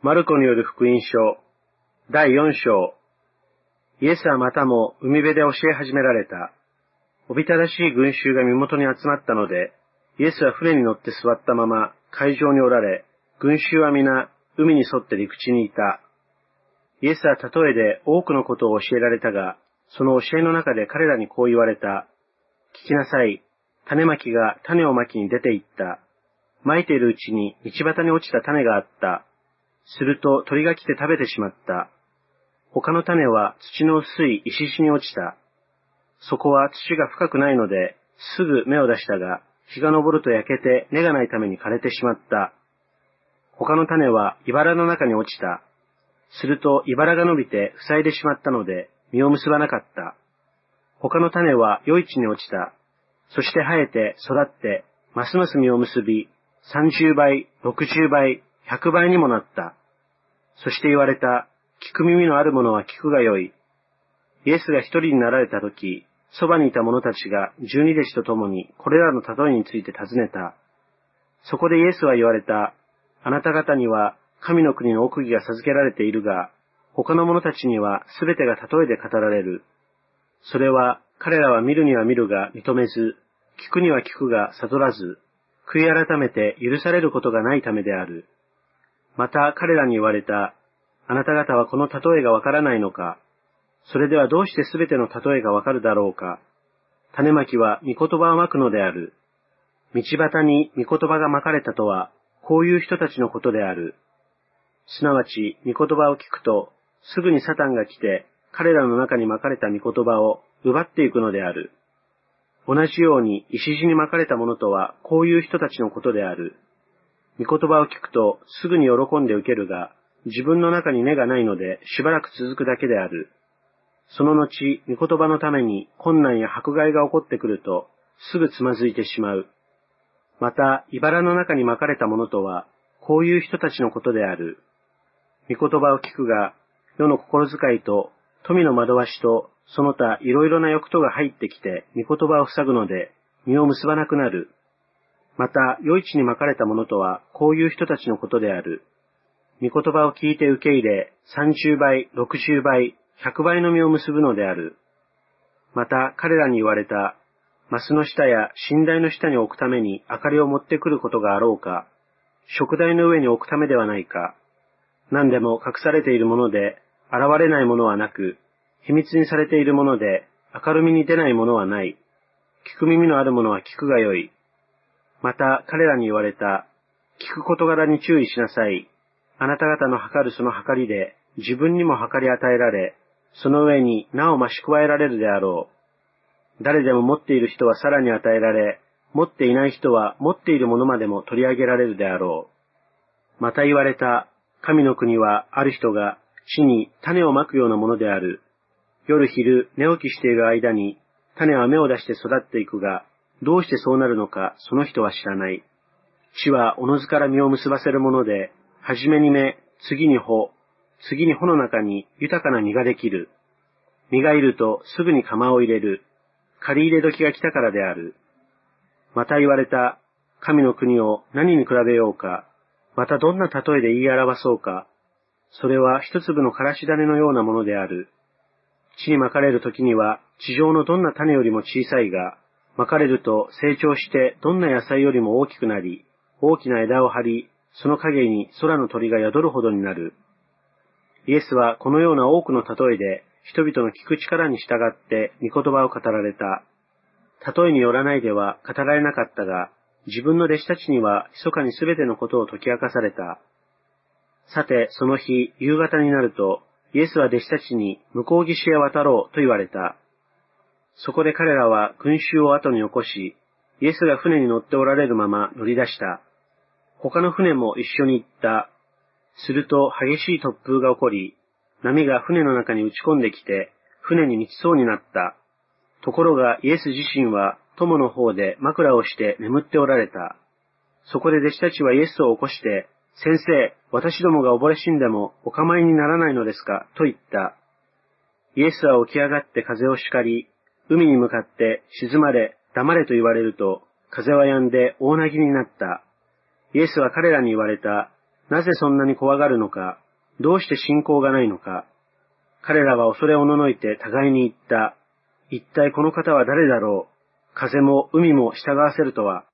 マルコによる福音書、第4章。イエスはまたも海辺で教え始められた。おびただしい群衆が身元に集まったので、イエスは船に乗って座ったまま海上におられ、群衆は皆海に沿って陸地にいた。イエスは例えで多くのことを教えられたが、その教えの中で彼らにこう言われた。聞きなさい。種まきが種をまきに出て行った。まいているうちに道端に落ちた種があった。すると鳥が来て食べてしまった。他の種は土の薄い石石に落ちた。そこは土が深くないので、すぐ芽を出したが、日が昇ると焼けて根がないために枯れてしまった。他の種は茨の中に落ちた。すると茨が伸びて塞いでしまったので、実を結ばなかった。他の種は良い地に落ちた。そして生えて育って、ますます実を結び、30倍、60倍、100倍にもなった。そして言われた、聞く耳のある者は聞くがよい。イエスが一人になられた時、そばにいた者たちが十二弟子と共にこれらの例えについて尋ねた。そこでイエスは言われた。あなた方には神の国の奥義が授けられているが、他の者たちにはすべてが例えで語られる。それは彼らは見るには見るが認めず、聞くには聞くが悟らず、悔い改めて許されることがないためである。また彼らに言われた。あなた方はこの例えがわからないのかそれではどうしてすべての例えがわかるだろうか種まきは御言葉をまくのである。道端に御言葉がまかれたとは、こういう人たちのことである。すなわち、御言葉を聞くと、すぐにサタンが来て、彼らの中にまかれた御言葉を奪っていくのである。同じように石地にまかれたものとは、こういう人たちのことである。御言葉を聞くと、すぐに喜んで受けるが、自分の中に根がないので、しばらく続くだけである。その後、御言葉のために困難や迫害が起こってくると、すぐつまずいてしまう。また、茨の中に巻かれたものとは、こういう人たちのことである。御言葉を聞くが、世の心遣いと、富の惑わしと、その他いろいろな欲とが入ってきて、御言葉を塞ぐので、身を結ばなくなる。また、余市に巻かれたものとは、こういう人たちのことである。御言葉を聞いて受け入れ、30倍、60倍、100倍の実を結ぶのである。また、彼らに言われた、マスの下や寝台の下に置くために明かりを持ってくることがあろうか、食台の上に置くためではないか。何でも隠されているもので、現れないものはなく、秘密にされているもので、明るみに出ないものはない。聞く耳のあるものは聞くがよい。また彼らに言われた。聞く事柄に注意しなさい。あなた方の測るその測りで、自分にも測り与えられ、その上になお増し加えられるであろう。誰でも持っている人はさらに与えられ、持っていない人は持っているものまでも取り上げられるであろう。また言われた、神の国はある人が地に種をまくようなものである。夜昼寝起きしている間に種は芽を出して育っていくが、どうしてそうなるのかその人は知らない。地はおのずから実を結ばせるもので、はじめに芽、次に穂、次に穂の中に豊かな実ができる。実がいるとすぐに釜を入れる。借り入れ時が来たからである。また言われた、神の国を何に比べようか、またどんな例えで言い表そうか、それは一粒のからし種のようなものである。地にまかれる時には地上のどんな種よりも小さいが、まかれると成長してどんな野菜よりも大きくなり、大きな枝を張り、その影に空の鳥が宿るほどになる。イエスはこのような多くの例えで人々の聞く力に従って御言葉を語られた。例えによらないでは語られなかったが、自分の弟子たちには密かにすべてのことを解き明かされた。さて、その日、夕方になると、イエスは弟子たちに向こう岸へ渡ろうと言われた。そこで彼らは群衆を後に起こし、イエスが船に乗っておられるまま乗り出した。他の船も一緒に行った。すると激しい突風が起こり、波が船の中に打ち込んできて、船に満ちそうになった。ところがイエス自身は友の方で枕をして眠っておられた。そこで弟子たちはイエスを起こして、先生、私どもが溺れ死んでもお構いにならないのですか？と言った。イエスは起き上がって風を叱り、海に向かって沈まれ、黙れと言われると、風は止んで大なぎになった。イエスは彼らに言われた。なぜそんなに怖がるのか、どうして信仰がないのか？彼らは恐れおののいて互いに言った。一体この方は誰だろう？風も海も従わせるとは。